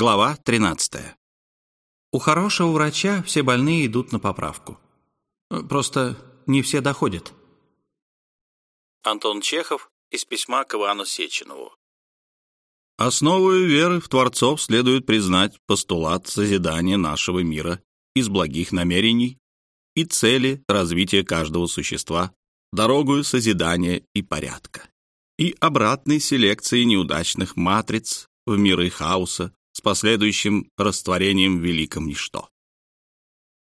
Глава 13. У хорошего врача все больные идут на поправку. Просто не все доходят. Антон Чехов из письма к Ивану Сеченову. Основой веры в Творцов следует признать постулат созидания нашего мира из благих намерений и цели развития каждого существа, дорогую созидания и порядка, и обратной селекции неудачных матриц в миры хаоса, с последующим растворением в великом ничто.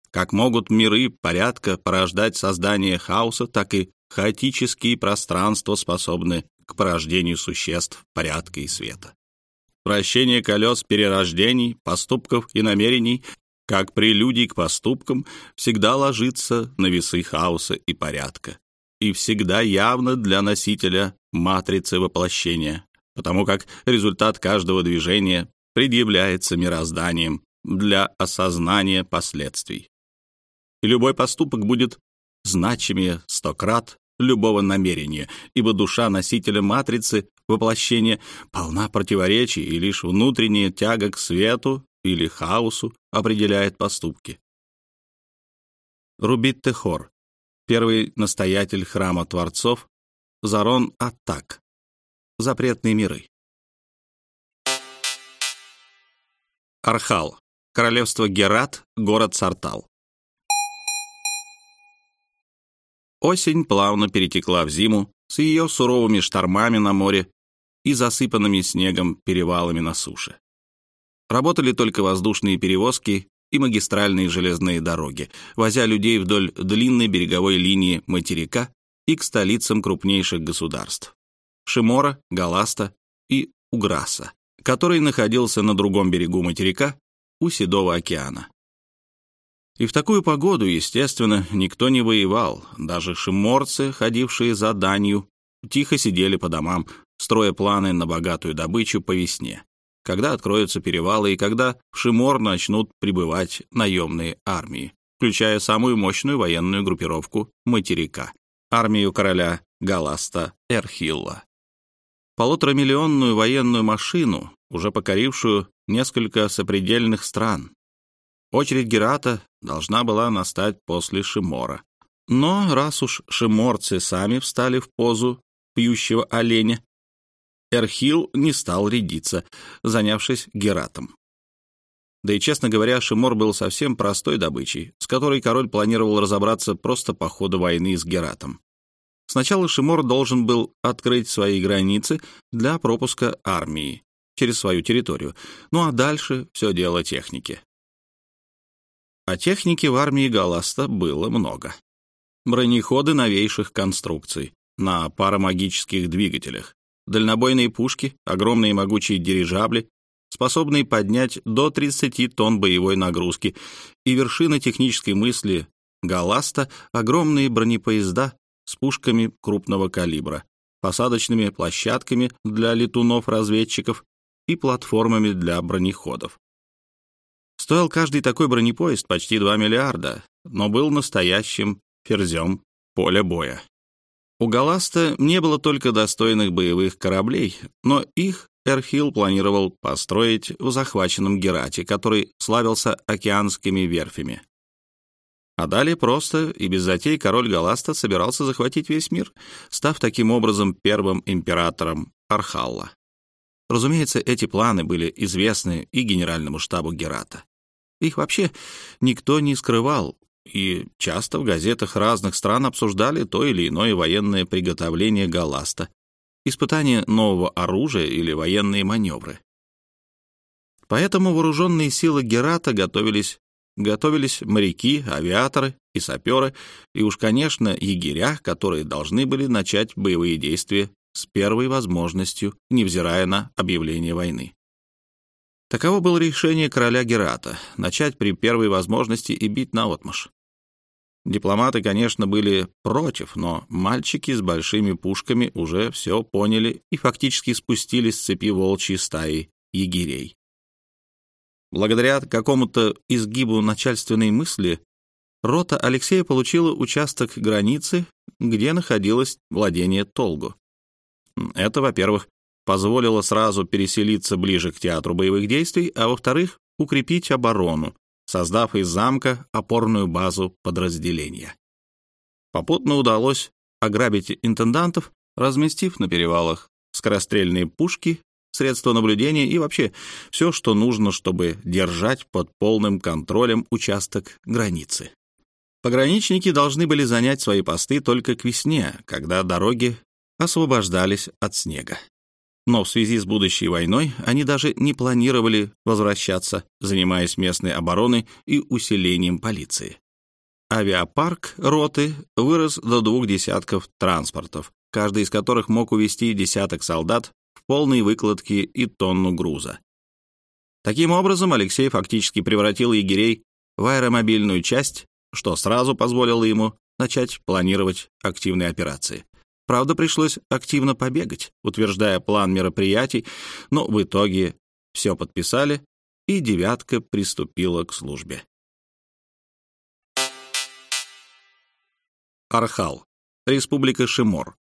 Как могут миры порядка порождать создание хаоса, так и хаотические пространства способны к порождению существ порядка и света. Вращение колес перерождений, поступков и намерений, как прелюдий к поступкам, всегда ложится на весы хаоса и порядка и всегда явно для носителя матрицы воплощения, потому как результат каждого движения предъявляется мирозданием для осознания последствий. И любой поступок будет значимее сто крат любого намерения, ибо душа носителя матрицы воплощения полна противоречий, и лишь внутренняя тяга к свету или хаосу определяет поступки. Рубит Техор, первый настоятель храма Творцов, Зарон Аттак, запретные миры. Архал. Королевство Герат, город Сартал. Осень плавно перетекла в зиму с ее суровыми штормами на море и засыпанными снегом перевалами на суше. Работали только воздушные перевозки и магистральные железные дороги, возя людей вдоль длинной береговой линии материка и к столицам крупнейших государств — Шимора, Галаста и Уграса который находился на другом берегу материка у Седого океана. И в такую погоду, естественно, никто не воевал, даже шиморцы, ходившие за данью, тихо сидели по домам, строя планы на богатую добычу по весне, когда откроются перевалы и когда в Шимор начнут прибывать наемные армии, включая самую мощную военную группировку материка, армию короля Галаста Эрхилла полуторамиллионную военную машину, уже покорившую несколько сопредельных стран. Очередь Герата должна была настать после Шимора. Но раз уж шиморцы сами встали в позу пьющего оленя, Эрхил не стал рядиться, занявшись Гератом. Да и, честно говоря, Шимор был совсем простой добычей, с которой король планировал разобраться просто по ходу войны с Гератом. Сначала Шимор должен был открыть свои границы для пропуска армии через свою территорию, ну а дальше все дело техники. А техники в армии Галаста было много. Бронеходы новейших конструкций на парамагических двигателях, дальнобойные пушки, огромные могучие дирижабли, способные поднять до 30 тонн боевой нагрузки, и вершина технической мысли Галаста — огромные бронепоезда с пушками крупного калибра, посадочными площадками для летунов-разведчиков и платформами для бронеходов. Стоил каждый такой бронепоезд почти 2 миллиарда, но был настоящим ферзем поля боя. У Галаста не было только достойных боевых кораблей, но их Эрхил планировал построить в захваченном Герате, который славился океанскими верфями. А далее просто и без затей король Галаста собирался захватить весь мир, став таким образом первым императором Архалла. Разумеется, эти планы были известны и генеральному штабу Герата. Их вообще никто не скрывал, и часто в газетах разных стран обсуждали то или иное военное приготовление Галаста, испытание нового оружия или военные маневры. Поэтому вооруженные силы Герата готовились готовились моряки, авиаторы и саперы, и уж, конечно, егеря, которые должны были начать боевые действия с первой возможностью, невзирая на объявление войны. Таково было решение короля Герата — начать при первой возможности и бить наотмашь. Дипломаты, конечно, были против, но мальчики с большими пушками уже все поняли и фактически спустили с цепи волчьей стаи егерей. Благодаря какому-то изгибу начальственной мысли, рота Алексея получила участок границы, где находилось владение Толгу. Это, во-первых. позволило сразу переселиться ближе к театру боевых действий, а во-вторых, укрепить оборону, создав из замка опорную базу подразделения. Попутно удалось ограбить интендантов, разместив на перевалах скорострельные пушки, средства наблюдения и вообще все, что нужно, чтобы держать под полным контролем участок границы. Пограничники должны были занять свои посты только к весне, когда дороги освобождались от снега. Но в связи с будущей войной они даже не планировали возвращаться, занимаясь местной обороной и усилением полиции. Авиапарк роты вырос до двух десятков транспортов, каждый из которых мог увезти десяток солдат в полной выкладке и тонну груза. Таким образом, Алексей фактически превратил егерей в аэромобильную часть, что сразу позволило ему начать планировать активные операции. Правда, пришлось активно побегать, утверждая план мероприятий, но в итоге все подписали, и «девятка» приступила к службе. Архал, Республика Шимор.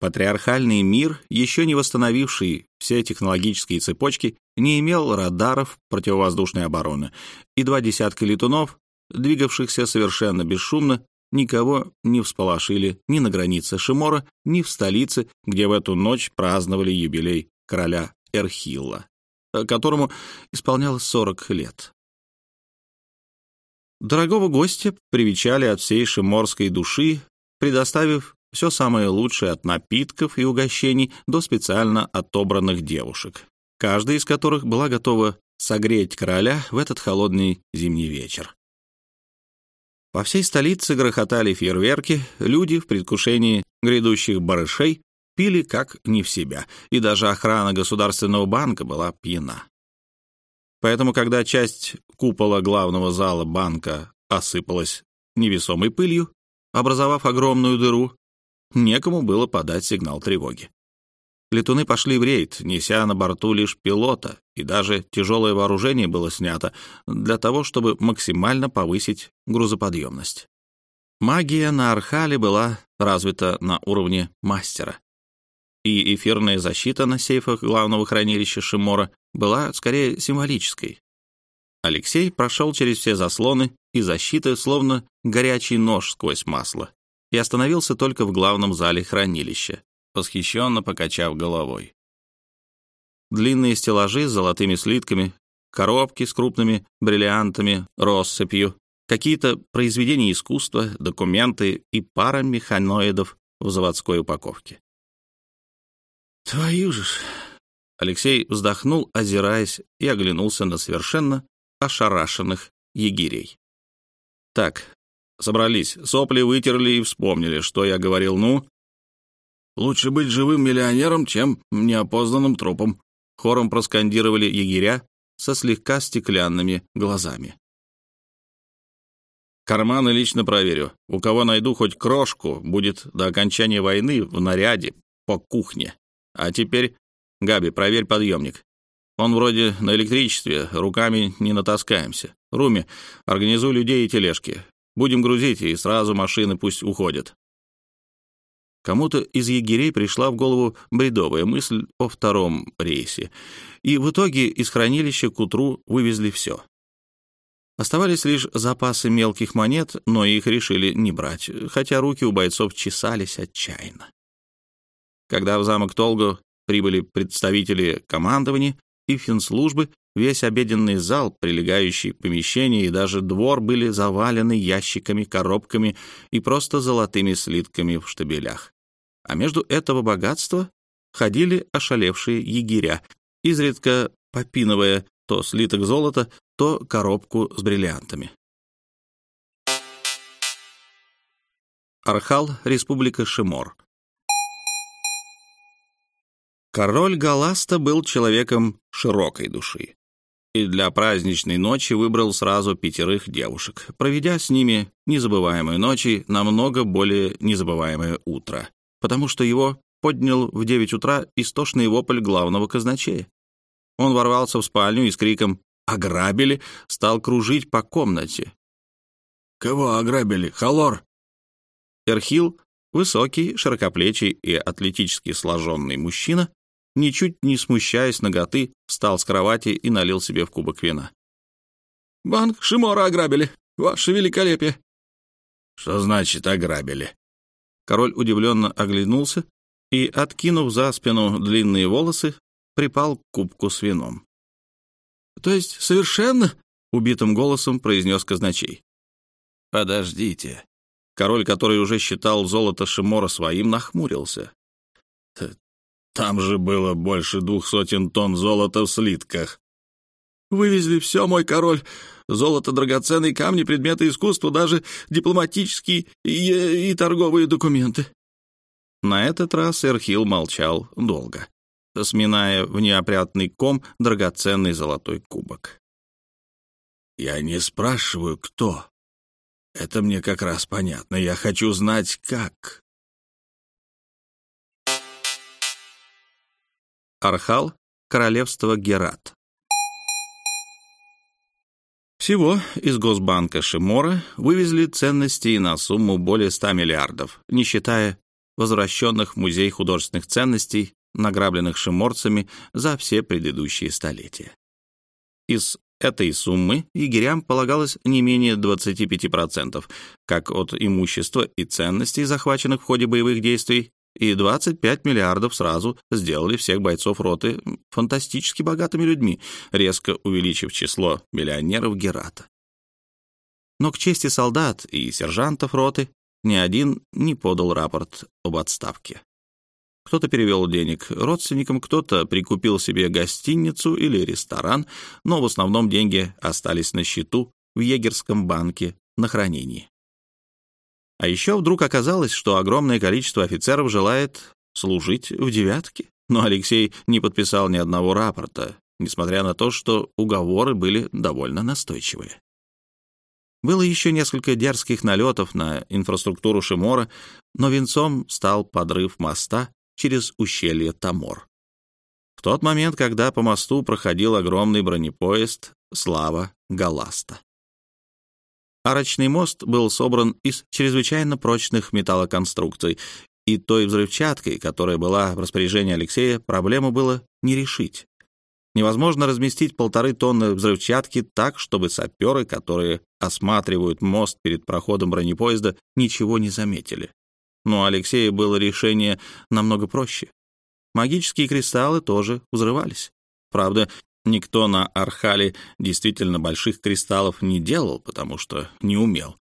Патриархальный мир, еще не восстановивший все технологические цепочки, не имел радаров противовоздушной обороны, и два десятка летунов, двигавшихся совершенно бесшумно, никого не всполошили ни на границе Шимора, ни в столице, где в эту ночь праздновали юбилей короля Эрхилла, которому исполнялось 40 лет. Дорогого гостя привечали от всей шиморской души, предоставив все самое лучшее от напитков и угощений до специально отобранных девушек, каждая из которых была готова согреть короля в этот холодный зимний вечер. По всей столице грохотали фейерверки, люди в предвкушении грядущих барышей пили как не в себя, и даже охрана Государственного банка была пьяна. Поэтому, когда часть купола главного зала банка осыпалась невесомой пылью, образовав огромную дыру, некому было подать сигнал тревоги. Летуны пошли в рейд, неся на борту лишь пилота, и даже тяжелое вооружение было снято для того, чтобы максимально повысить грузоподъемность. Магия на Архале была развита на уровне мастера. И эфирная защита на сейфах главного хранилища Шимора была скорее символической. Алексей прошел через все заслоны и защиты, словно горячий нож сквозь масло, и остановился только в главном зале хранилища, восхищенно покачав головой. Длинные стеллажи с золотыми слитками, коробки с крупными бриллиантами, россыпью, какие-то произведения искусства, документы и пара механоидов в заводской упаковке. «Твою же ж!» Алексей вздохнул, озираясь, и оглянулся на совершенно ошарашенных егерей. «Так, собрались, сопли вытерли и вспомнили, что я говорил, ну, Лучше быть живым миллионером, чем неопознанным трупом», — хором проскандировали егеря со слегка стеклянными глазами. «Карманы лично проверю. У кого найду хоть крошку, будет до окончания войны в наряде по кухне. А теперь, Габи, проверь подъемник. Он вроде на электричестве, руками не натаскаемся. Руми, организуй людей и тележки. Будем грузить, и сразу машины пусть уходят. Кому-то из егерей пришла в голову бредовая мысль о втором рейсе, и в итоге из хранилища к утру вывезли все. Оставались лишь запасы мелких монет, но их решили не брать, хотя руки у бойцов чесались отчаянно. Когда в замок Толго прибыли представители командования и финслужбы, весь обеденный зал, прилегающий помещение и даже двор были завалены ящиками, коробками и просто золотыми слитками в штабелях. А между этого богатства ходили ошалевшие егеря, изредка попинывая то слиток золота, то коробку с бриллиантами. Архал, Республика Шимор. Король Галаста был человеком широкой души и для праздничной ночи выбрал сразу пятерых девушек, проведя с ними незабываемые ночи, намного более незабываемое утро, потому что его поднял в девять утра истошный вопль главного казначея. Он ворвался в спальню и с криком «Ограбили!» стал кружить по комнате. «Кого ограбили? Халор?» Эрхил Высокий, широкоплечий и атлетически сложенный мужчина, ничуть не смущаясь ноготы, встал с кровати и налил себе в кубок вина. «Банк Шимора ограбили, ваше великолепие!» «Что значит ограбили?» Король удивленно оглянулся и, откинув за спину длинные волосы, припал к кубку с вином. «То есть совершенно?» — убитым голосом произнес казначей. «Подождите», Король, который уже считал золото Шимора своим, нахмурился. «Там же было больше двух сотен тонн золота в слитках». «Вывезли все, мой король. Золото, драгоценные камни, предметы искусства, даже дипломатические и, и торговые документы». На этот раз Эрхил молчал долго, сминая в неопрятный ком драгоценный золотой кубок. «Я не спрашиваю, кто», это мне как раз понятно. Я хочу знать, как. Архал, королевство Герат. Всего из Госбанка Шимора вывезли ценности на сумму более 100 миллиардов, не считая возвращенных в Музей художественных ценностей, награбленных шиморцами за все предыдущие столетия. Из этой суммы егерям полагалось не менее 25%, как от имущества и ценностей, захваченных в ходе боевых действий, и 25 миллиардов сразу сделали всех бойцов роты фантастически богатыми людьми, резко увеличив число миллионеров Герата. Но к чести солдат и сержантов роты ни один не подал рапорт об отставке. Кто-то перевел денег родственникам, кто-то прикупил себе гостиницу или ресторан, но в основном деньги остались на счету в егерском банке на хранении. А еще вдруг оказалось, что огромное количество офицеров желает служить в «девятке», но Алексей не подписал ни одного рапорта, несмотря на то, что уговоры были довольно настойчивые. Было еще несколько дерзких налетов на инфраструктуру Шимора, но венцом стал подрыв моста через ущелье Тамор. В тот момент, когда по мосту проходил огромный бронепоезд «Слава Галаста». Арочный мост был собран из чрезвычайно прочных металлоконструкций, и той взрывчаткой, которая была в распоряжении Алексея, проблему было не решить. Невозможно разместить полторы тонны взрывчатки так, чтобы саперы, которые осматривают мост перед проходом бронепоезда, ничего не заметили. Но Алексея было решение намного проще. Магические кристаллы тоже взрывались. Правда, никто на Архале действительно больших кристаллов не делал, потому что не умел.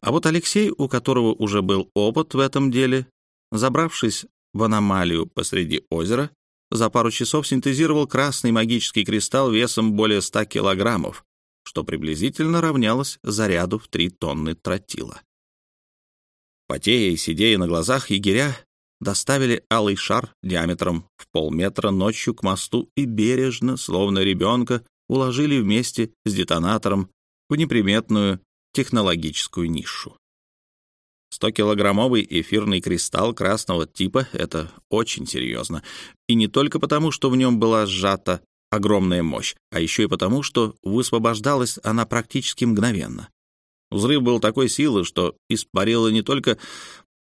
А вот Алексей, у которого уже был опыт в этом деле, забравшись в аномалию посреди озера, за пару часов синтезировал красный магический кристалл весом более 100 килограммов, что приблизительно равнялось заряду в 3 тонны тротила. Потея и сидея на глазах, егеря доставили алый шар диаметром в полметра ночью к мосту и бережно, словно ребенка, уложили вместе с детонатором в неприметную технологическую нишу. 100-килограммовый эфирный кристалл красного типа — это очень серьезно. И не только потому, что в нем была сжата огромная мощь, а еще и потому, что высвобождалась она практически мгновенно. Взрыв был такой силы, что испарило не только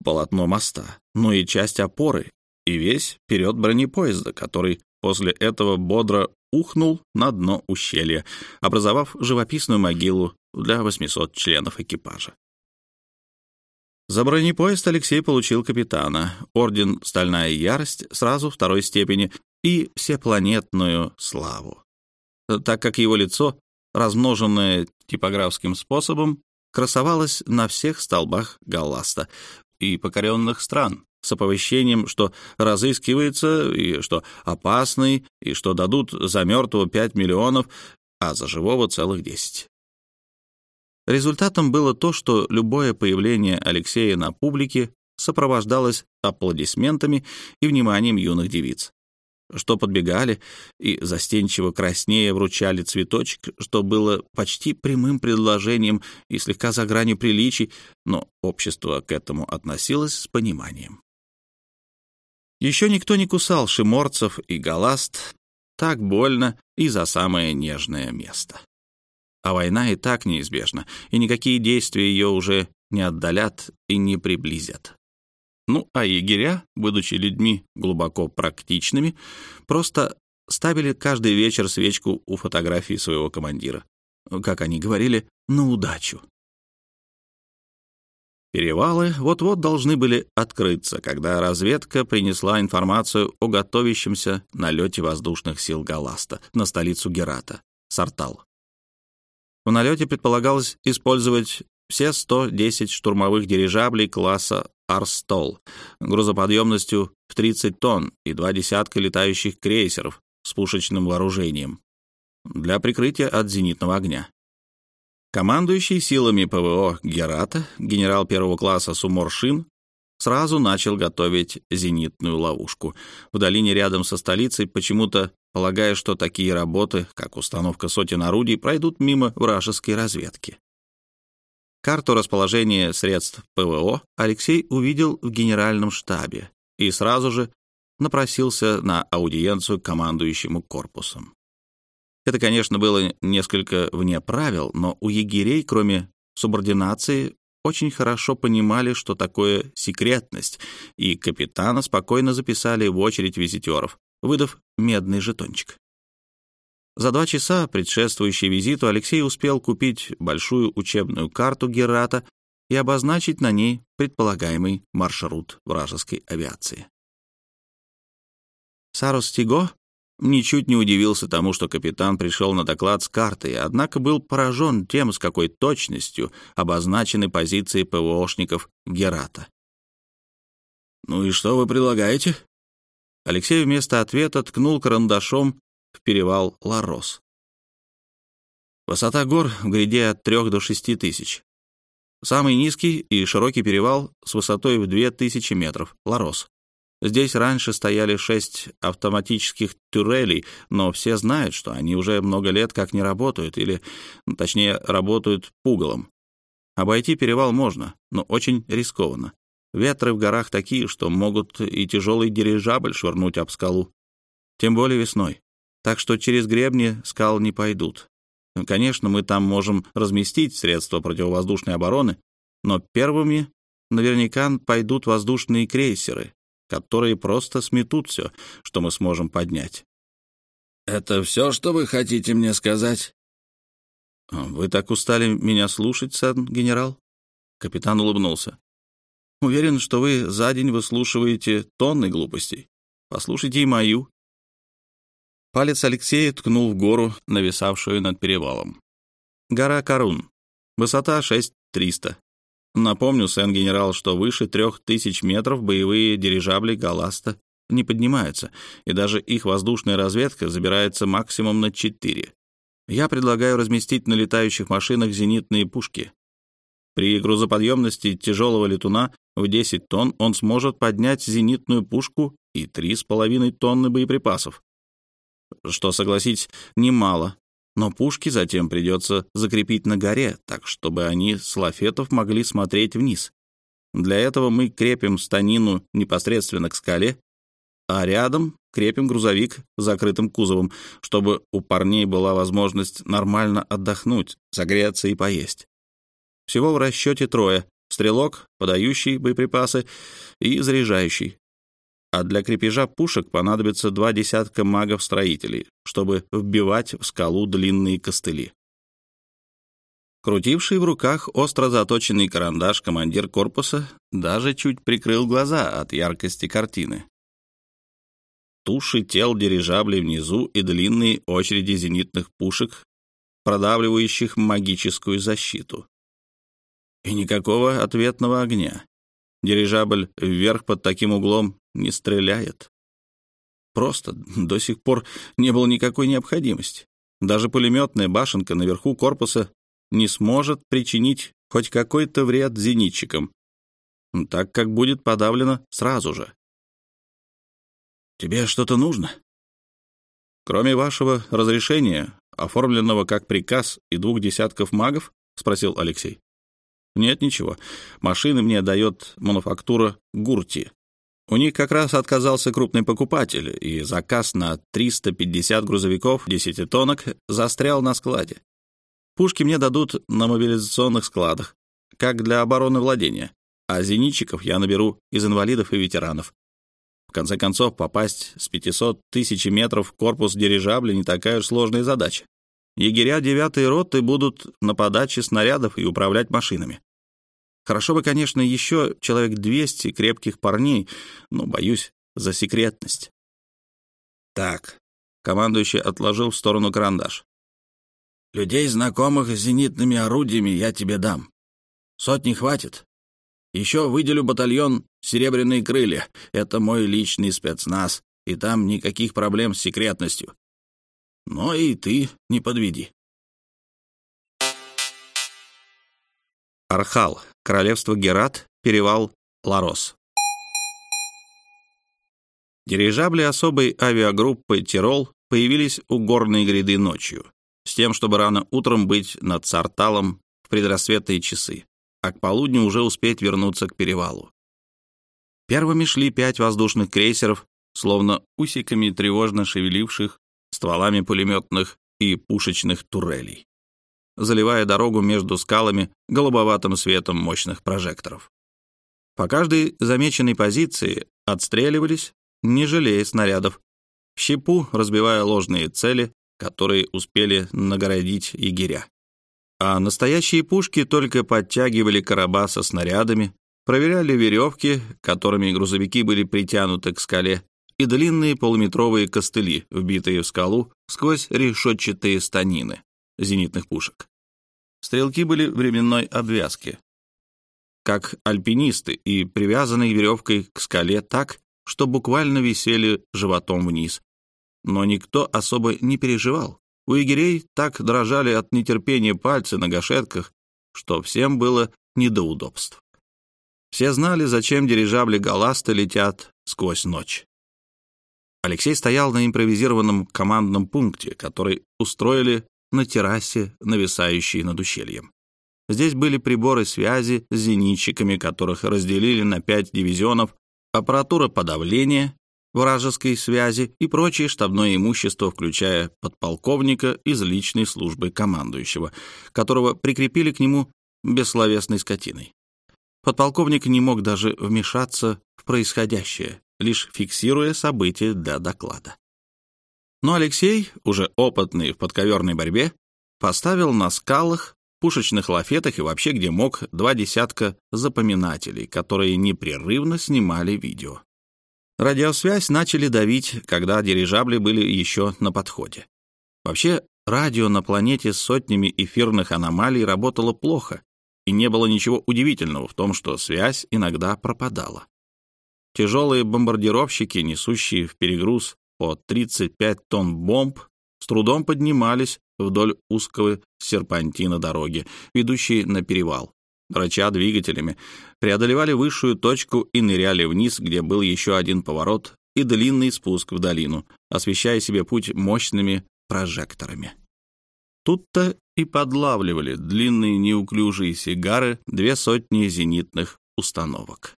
полотно моста, но и часть опоры и весь вперед бронепоезда, который после этого бодро ухнул на дно ущелья, образовав живописную могилу для 800 членов экипажа. За бронепоезд Алексей получил капитана, орден «Стальная ярость» сразу второй степени и всепланетную славу, так как его лицо, размноженное типографским способом, красовалась на всех столбах Галласта и покоренных стран с оповещением, что разыскивается, и что опасный, и что дадут за мертвого 5 миллионов, а за живого целых 10. Результатом было то, что любое появление Алексея на публике сопровождалось аплодисментами и вниманием юных девиц что подбегали и застенчиво краснее вручали цветочек, что было почти прямым предложением и слегка за гранью приличий, но общество к этому относилось с пониманием. Еще никто не кусал шиморцев и галаст так больно и за самое нежное место. А война и так неизбежна, и никакие действия ее уже не отдалят и не приблизят. Ну, а егеря, будучи людьми глубоко практичными, просто ставили каждый вечер свечку у фотографии своего командира. Как они говорили, на удачу. Перевалы вот-вот должны были открыться, когда разведка принесла информацию о готовящемся налете воздушных сил Галаста на столицу Герата, Сартал. В налете предполагалось использовать все 110 штурмовых дирижаблей класса «Арстол» грузоподъемностью в 30 тонн и два десятка летающих крейсеров с пушечным вооружением для прикрытия от зенитного огня. Командующий силами ПВО Герата, генерал первого класса Суморшин, сразу начал готовить зенитную ловушку. В долине рядом со столицей, почему-то полагая, что такие работы, как установка сотен орудий, пройдут мимо вражеской разведки. Карту расположения средств ПВО Алексей увидел в генеральном штабе и сразу же напросился на аудиенцию командующему корпусом. Это, конечно, было несколько вне правил, но у егерей, кроме субординации, очень хорошо понимали, что такое секретность, и капитана спокойно записали в очередь визитеров, выдав медный жетончик. За два часа, предшествующие визиту, Алексей успел купить большую учебную карту Герата и обозначить на ней предполагаемый маршрут вражеской авиации. Сарус Тиго ничуть не удивился тому, что капитан пришел на доклад с картой, однако был поражен тем, с какой точностью обозначены позиции ПВОшников Герата. «Ну и что вы предлагаете?» Алексей вместо ответа ткнул карандашом в перевал Ларос. Высота гор в гряде от 3 до 6 тысяч. Самый низкий и широкий перевал с высотой в 2000 метров — Ларос. Здесь раньше стояли шесть автоматических турелей, но все знают, что они уже много лет как не работают, или, точнее, работают пугалом. Обойти перевал можно, но очень рискованно. Ветры в горах такие, что могут и тяжелый дирижабль швырнуть об скалу. Тем более весной. Так что через гребни скал не пойдут. Конечно, мы там можем разместить средства противовоздушной обороны, но первыми наверняка пойдут воздушные крейсеры, которые просто сметут все, что мы сможем поднять. «Это все, что вы хотите мне сказать?» «Вы так устали меня слушать, сан-генерал?» Капитан улыбнулся. «Уверен, что вы за день выслушиваете тонны глупостей. Послушайте и мою». Палец Алексея ткнул в гору, нависавшую над перевалом. Гора Карун. Высота 6300. Напомню, сен-генерал, что выше трех тысяч метров боевые дирижабли «Галаста» не поднимаются, и даже их воздушная разведка забирается максимум на четыре. Я предлагаю разместить на летающих машинах зенитные пушки. При грузоподъемности тяжелого летуна в 10 тонн он сможет поднять зенитную пушку и 3,5 тонны боеприпасов. Что, согласитесь, немало но пушки затем придется закрепить на горе, так чтобы они с лафетов могли смотреть вниз. Для этого мы крепим станину непосредственно к скале, а рядом крепим грузовик с закрытым кузовом, чтобы у парней была возможность нормально отдохнуть, согреться и поесть. Всего в расчете трое — стрелок, подающий боеприпасы и заряжающий а для крепежа пушек понадобится два десятка магов-строителей, чтобы вбивать в скалу длинные костыли. Крутивший в руках остро заточенный карандаш командир корпуса даже чуть прикрыл глаза от яркости картины. Туши тел дирижаблей внизу и длинные очереди зенитных пушек, продавливающих магическую защиту. И никакого ответного огня. Дирижабль вверх под таким углом не стреляет. Просто до сих пор не было никакой необходимости. Даже пулеметная башенка наверху корпуса не сможет причинить хоть какой-то вред зенитчикам, так как будет подавлено сразу же. «Тебе что-то нужно?» «Кроме вашего разрешения, оформленного как приказ и двух десятков магов?» — спросил Алексей. «Нет, ничего. Машины мне дает мануфактура Гурти. У них как раз отказался крупный покупатель, и заказ на 350 грузовиков 10-тонок застрял на складе. Пушки мне дадут на мобилизационных складах, как для обороны владения. а зенитчиков я наберу из инвалидов и ветеранов. В конце концов, попасть с 500 тысяч метров в корпус дирижабля не такая уж сложная задача. Егеря девятой роты будут на подаче снарядов и управлять машинами. Хорошо бы, конечно, еще человек 200 крепких парней, но, боюсь, за секретность. Так, командующий отложил в сторону карандаш. Людей, знакомых с зенитными орудиями, я тебе дам. Сотни хватит. Еще выделю батальон «Серебряные крылья». Это мой личный спецназ, и там никаких проблем с секретностью. Но и ты не подведи. Архал, королевство Герат, перевал Ларос. Дирижабли особой авиагруппы «Тирол» появились у горной гряды ночью, с тем, чтобы рано утром быть над Сарталом в предрассветные часы, а к полудню уже успеть вернуться к перевалу. Первыми шли пять воздушных крейсеров, словно усиками тревожно шевеливших стволами пулеметных и пушечных турелей, заливая дорогу между скалами голубоватым светом мощных прожекторов. По каждой замеченной позиции отстреливались, не жалея снарядов, в щепу разбивая ложные цели, которые успели нагородить егеря. А настоящие пушки только подтягивали короба со снарядами, проверяли веревки, которыми грузовики были притянуты к скале, и длинные полуметровые костыли, вбитые в скалу сквозь решетчатые станины зенитных пушек. Стрелки были временной обвязки, как альпинисты, и привязанные веревкой к скале так, что буквально висели животом вниз. Но никто особо не переживал. У егерей так дрожали от нетерпения пальцы на гашетках, что всем было не до удобств. Все знали, зачем дирижабли Галаста летят сквозь ночь. Алексей стоял на импровизированном командном пункте, который устроили на террасе, нависающей над ущельем. Здесь были приборы связи с зенитчиками, которых разделили на пять дивизионов, аппаратура подавления, вражеской связи и прочее штабное имущество, включая подполковника из личной службы командующего, которого прикрепили к нему бессловесной скотиной. Подполковник не мог даже вмешаться в происходящее, лишь фиксируя события для доклада. Но Алексей, уже опытный в подковерной борьбе, поставил на скалах, пушечных лафетах и вообще где мог два десятка запоминателей, которые непрерывно снимали видео. Радиосвязь начали давить, когда дирижабли были еще на подходе. Вообще, радио на планете с сотнями эфирных аномалий работало плохо, и не было ничего удивительного в том, что связь иногда пропадала. Тяжелые бомбардировщики, несущие в перегруз по 35 тонн бомб, с трудом поднимались вдоль узкого серпантина дороги, ведущей на перевал. Рыча двигателями, преодолевали высшую точку и ныряли вниз, где был еще один поворот и длинный спуск в долину, освещая себе путь мощными прожекторами. Тут-то и подлавливали длинные неуклюжие сигары две сотни зенитных установок.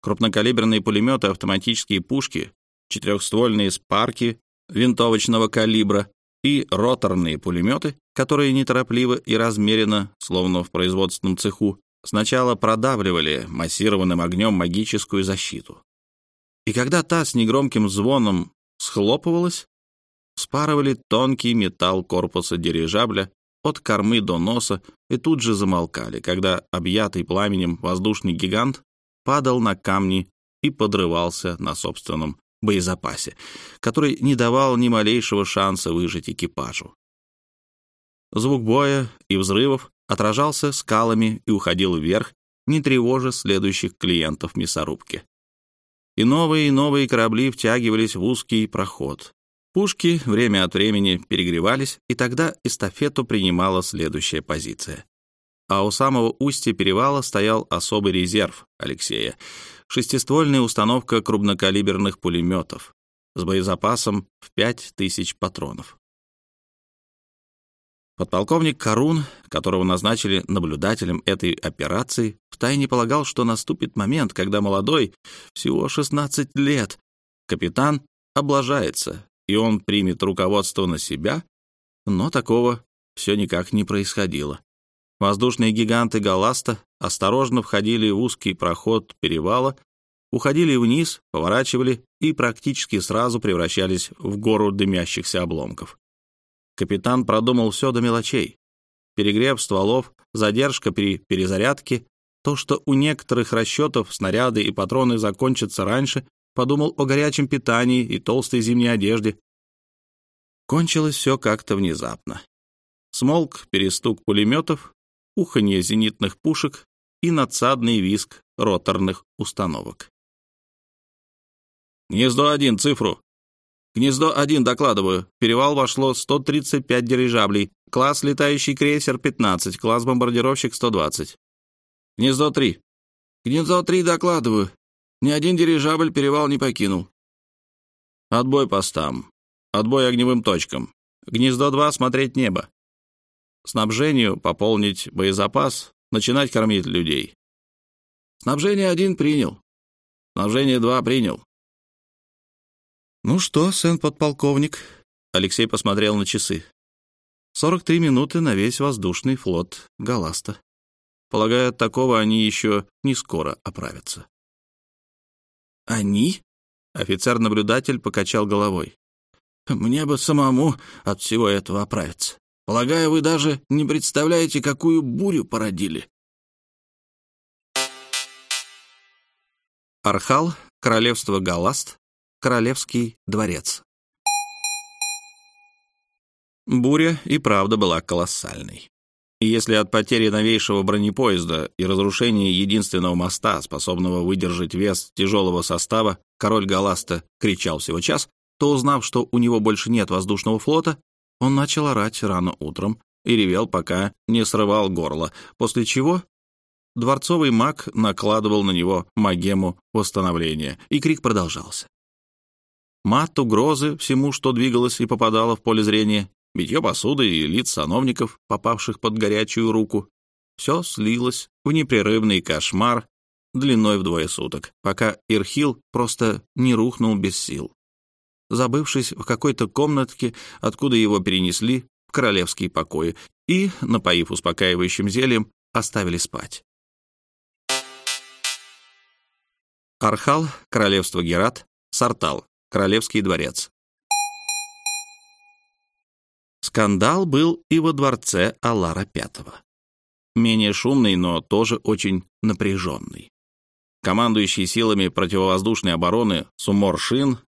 Крупнокалиберные пулеметы, автоматические пушки, четырехствольные спарки винтовочного калибра и роторные пулеметы, которые неторопливо и размеренно, словно в производственном цеху, сначала продавливали массированным огнем магическую защиту. И когда та с негромким звоном схлопывалась, спарывали тонкий металл корпуса дирижабля от кормы до носа и тут же замолкали, когда объятый пламенем воздушный гигант падал на камни и подрывался на собственном боезапасе, который не давал ни малейшего шанса выжить экипажу. Звук боя и взрывов отражался скалами и уходил вверх, не тревожа следующих клиентов мясорубки. И новые и новые корабли втягивались в узкий проход. Пушки время от времени перегревались, и тогда эстафету принимала следующая позиция а у самого устья перевала стоял особый резерв Алексея — шестиствольная установка крупнокалиберных пулеметов с боезапасом в 5000 патронов. Подполковник Карун, которого назначили наблюдателем этой операции, втайне полагал, что наступит момент, когда молодой, всего 16 лет, капитан облажается, и он примет руководство на себя, но такого все никак не происходило. Воздушные гиганты Галаста осторожно входили в узкий проход перевала, уходили вниз, поворачивали и практически сразу превращались в гору дымящихся обломков. Капитан продумал все до мелочей. Перегрев стволов, задержка при перезарядке, то, что у некоторых расчетов снаряды и патроны закончатся раньше, подумал о горячем питании и толстой зимней одежде. Кончилось все как-то внезапно. Смолк перестук пулеметов, уханье зенитных пушек и надсадный виск роторных установок. «Гнездо один, цифру!» «Гнездо один, докладываю. В перевал вошло 135 дирижаблей. Класс летающий крейсер 15, класс бомбардировщик 120. Гнездо три. Гнездо три, докладываю. Ни один дирижабль перевал не покинул. Отбой постам. Отбой огневым точкам. Гнездо два смотреть небо снабжению пополнить боезапас, начинать кормить людей. Снабжение один принял. Снабжение два принял. Ну что, сын-подполковник? Алексей посмотрел на часы. Сорок три минуты на весь воздушный флот Галаста. Полагаю, от такого они еще не скоро оправятся. «Они?» — офицер-наблюдатель покачал головой. «Мне бы самому от всего этого оправиться. Полагаю, вы даже не представляете, какую бурю породили. Архал, королевство Галаст, королевский дворец. Буря и правда была колоссальной. И если от потери новейшего бронепоезда и разрушения единственного моста, способного выдержать вес тяжелого состава, король Галаста кричал всего час, то, узнав, что у него больше нет воздушного флота, он начал орать рано утром и ревел, пока не срывал горло, после чего дворцовый маг накладывал на него магему восстановления, и крик продолжался. Мат угрозы всему, что двигалось и попадало в поле зрения, битье посуды и лиц сановников, попавших под горячую руку, все слилось в непрерывный кошмар длиной в двое суток, пока Ирхил просто не рухнул без сил забывшись в какой-то комнатке, откуда его перенесли в королевские покои и, напоив успокаивающим зельем, оставили спать. Архал, королевство Герат, Сартал, королевский дворец. Скандал был и во дворце Алара V. Менее шумный, но тоже очень напряженный. Командующий силами противовоздушной обороны Сумор Шин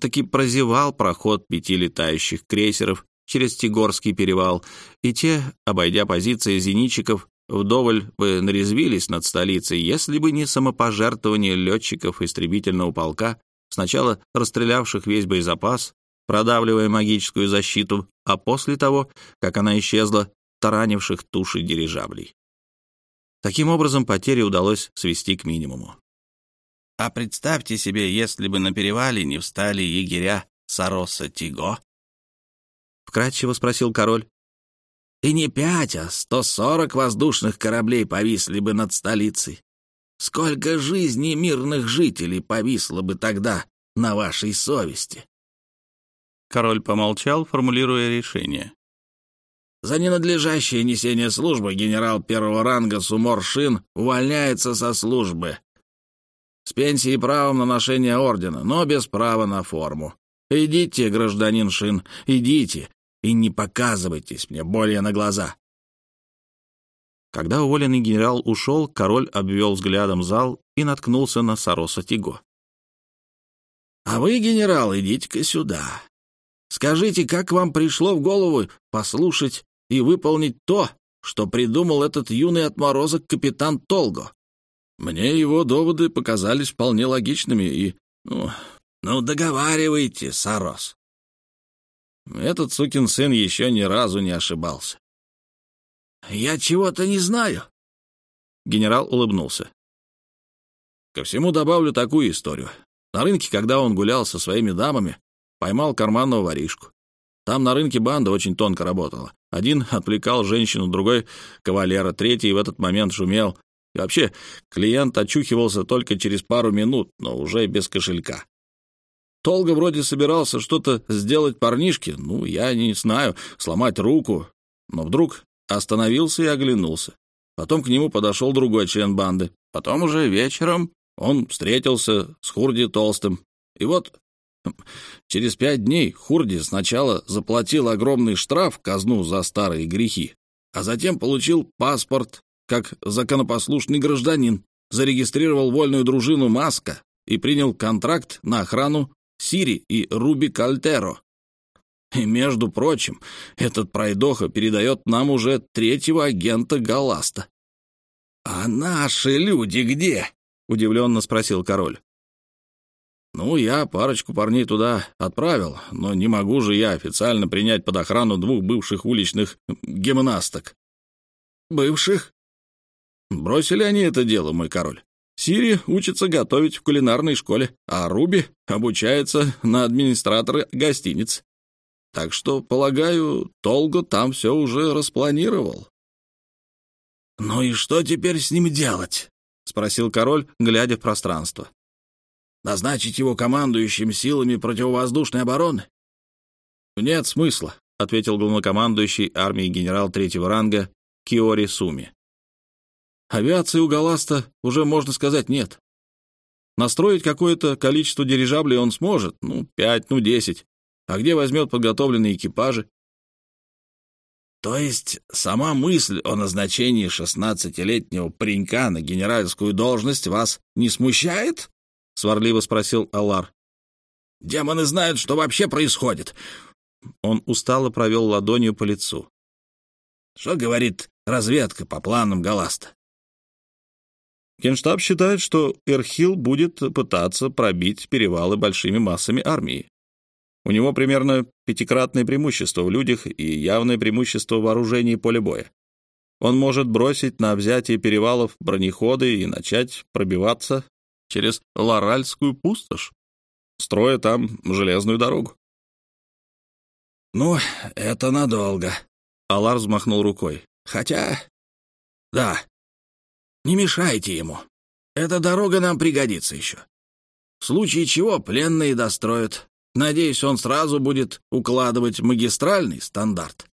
таки прозевал проход пяти летающих крейсеров через Тигорский перевал, и те, обойдя позиции зенитчиков, вдоволь бы нарезвились над столицей, если бы не самопожертвование летчиков истребительного полка, сначала расстрелявших весь боезапас, продавливая магическую защиту, а после того, как она исчезла, таранивших туши дирижаблей. Таким образом, потери удалось свести к минимуму. А представьте себе, если бы на перевале не встали егеря Сароса Тиго. Вкратчиво спросил король. И не пять, а сто сорок воздушных кораблей повисли бы над столицей. Сколько жизней мирных жителей повисло бы тогда на вашей совести? Король помолчал, формулируя решение. За ненадлежащее несение службы генерал первого ранга Сумор Шин увольняется со службы с пенсией и правом на ношение ордена, но без права на форму. Идите, гражданин Шин, идите, и не показывайтесь мне более на глаза». Когда уволенный генерал ушел, король обвел взглядом зал и наткнулся на Сароса Тиго. «А вы, генерал, идите-ка сюда. Скажите, как вам пришло в голову послушать и выполнить то, что придумал этот юный отморозок капитан Толго?» Мне его доводы показались вполне логичными и... Ну, ну договаривайте, Сарос. Этот сукин сын еще ни разу не ошибался. «Я чего-то не знаю». Генерал улыбнулся. Ко всему добавлю такую историю. На рынке, когда он гулял со своими дамами, поймал карманного воришку. Там на рынке банда очень тонко работала. Один отвлекал женщину, другой — кавалера, третий в этот момент шумел, и вообще, клиент очухивался только через пару минут, но уже без кошелька. Толго вроде собирался что-то сделать парнишке, ну, я не знаю, сломать руку, но вдруг остановился и оглянулся. Потом к нему подошел другой член банды. Потом уже вечером он встретился с Хурди Толстым. И вот через пять дней Хурди сначала заплатил огромный штраф казну за старые грехи, а затем получил паспорт как законопослушный гражданин, зарегистрировал вольную дружину Маска и принял контракт на охрану Сири и Руби Кальтеро. И, между прочим, этот пройдоха передает нам уже третьего агента Галаста. «А наши люди где?» — удивленно спросил король. «Ну, я парочку парней туда отправил, но не могу же я официально принять под охрану двух бывших уличных гимнасток». «Бывших?» «Бросили они это дело, мой король. Сири учится готовить в кулинарной школе, а Руби обучается на администратора гостиниц. Так что, полагаю, Толго там все уже распланировал». «Ну и что теперь с ним делать?» — спросил король, глядя в пространство. «Назначить его командующим силами противовоздушной обороны?» «Нет смысла», — ответил главнокомандующий армией генерал третьего ранга Киори Суми. «Авиации у Галаста уже, можно сказать, нет. Настроить какое-то количество дирижаблей он сможет, ну, пять, ну, десять. А где возьмет подготовленные экипажи? То есть сама мысль о назначении шестнадцатилетнего паренька на генеральскую должность вас не смущает? — сварливо спросил Алар. «Демоны знают, что вообще происходит!» Он устало провел ладонью по лицу. «Что говорит разведка по планам Галаста?» Генштаб считает, что Эрхил будет пытаться пробить перевалы большими массами армии. У него примерно пятикратное преимущество в людях и явное преимущество в вооружении поля боя. Он может бросить на взятие перевалов бронеходы и начать пробиваться через Лоральскую пустошь, строя там железную дорогу. «Ну, это надолго», — Алар взмахнул рукой. «Хотя... да, не мешайте ему. Эта дорога нам пригодится еще. В случае чего пленные достроят, Надеюсь, он сразу будет укладывать магистральный стандарт.